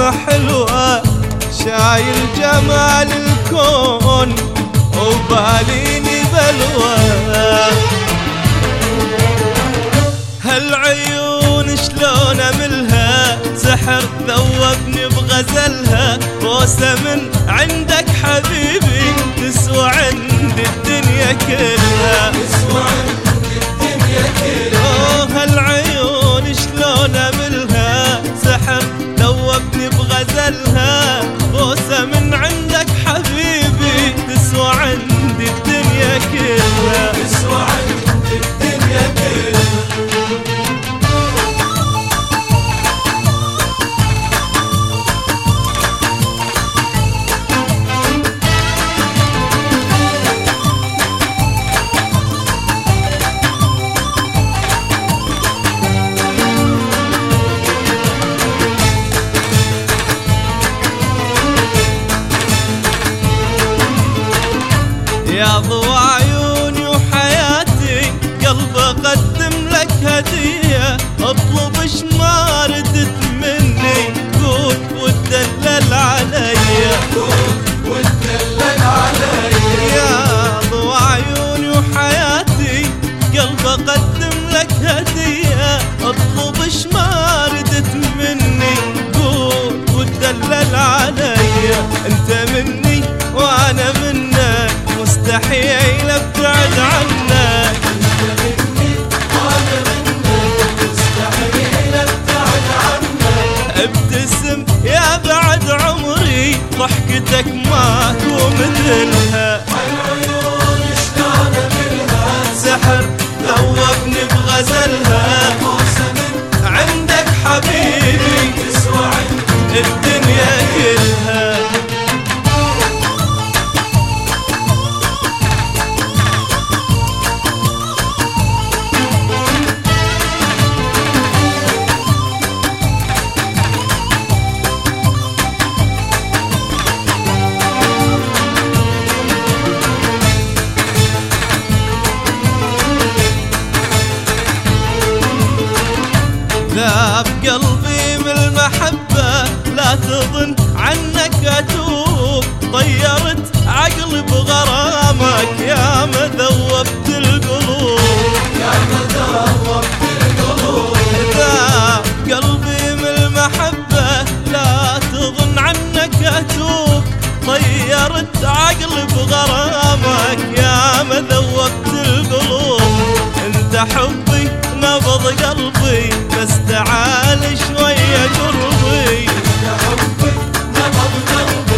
حلوة شايل جمال الكون وباليني بلوى. هالعيون شلون أملها؟ سحر ذوبني بغزلها. بوسة من عندك حبيبي تسوى عند الدنيا. ذوبني يا ضوى عيوني وحياتي قلب أقدم لك هدية. أطلب اش ما ردت مني قول وتدلل علي. يا ضوى عيوني وحياتي قلب أقدم لك ضحكتك ماكو مثلها العيون شلون منها سحر ذوبني بغزلها ذاب قلبي من المحبة لا تظن عنك أتوب. طيرت عقلي بغرامك يا ما ذوبت القلوب. يا مذوب القلوب ذاب قلبي من المحبة لا تظن عنك أتوب. طيرت عقلي بغرامك يا ما ذوبت القلوب. انت حبي نبض قلبي بس تعال شوية قربي. يا حبي نبض قلبي.